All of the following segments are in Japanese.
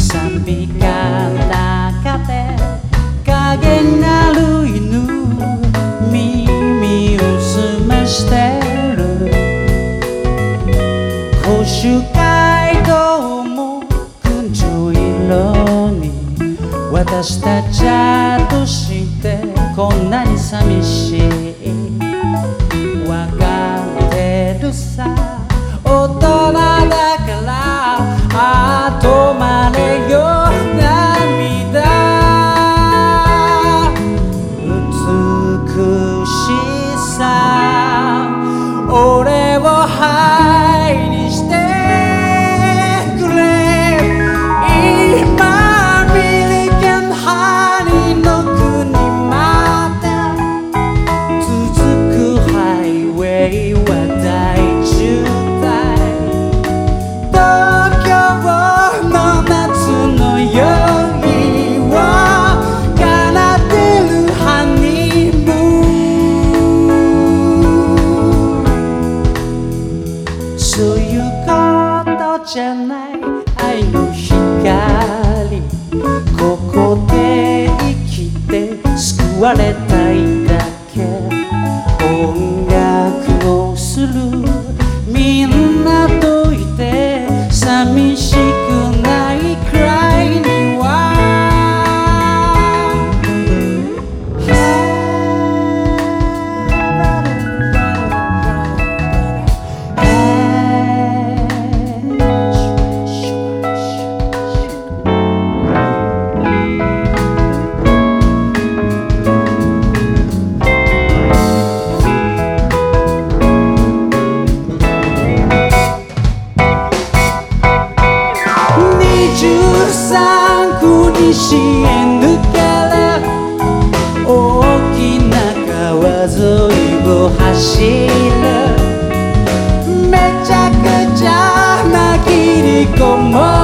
賛美歌中で影なる犬耳を澄ましてる。甲州街道も群青色に私たちはりここで生きて救われた。おおきなから大きな川沿いを走る。めちゃくちゃな切り込も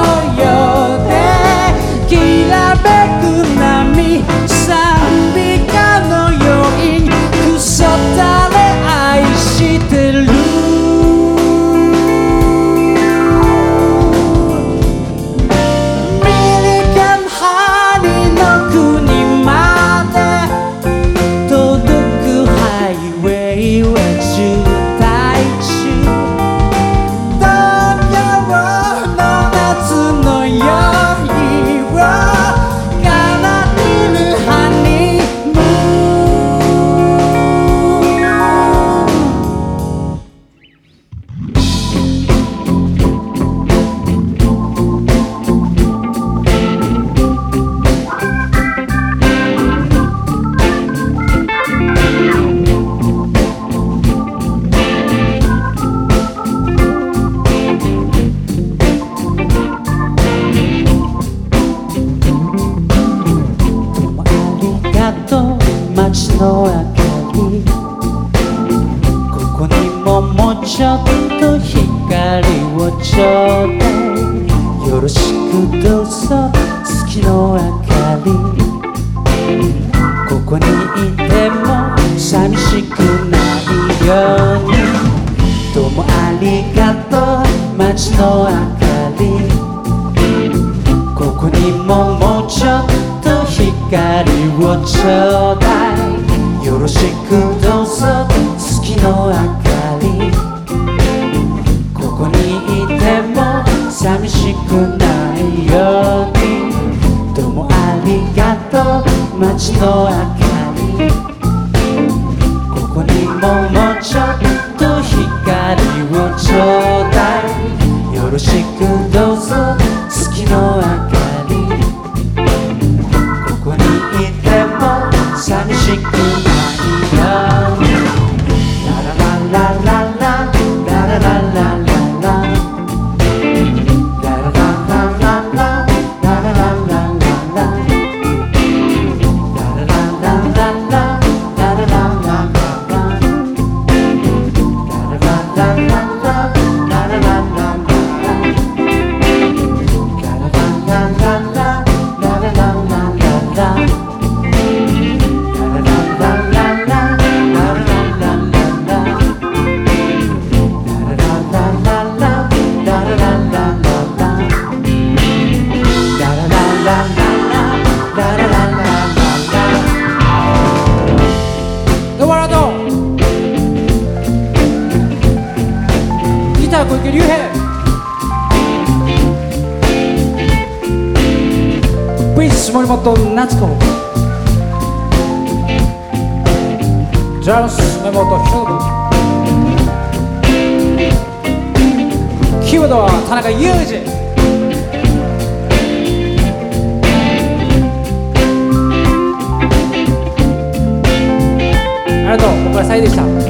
光をちょうだいよろしくどうぞ。月の明かり。ここにいても寂しくないように。どうもありがとう。街の明かり。ここにももうちょっと光をちょうだい。よろしくどうぞ。月の明かり。寂しくないように。どうもありがとう。街の明かり。森本夏子。ジャス根本博文キードは田中裕二。ありがとう、おかえりさでした。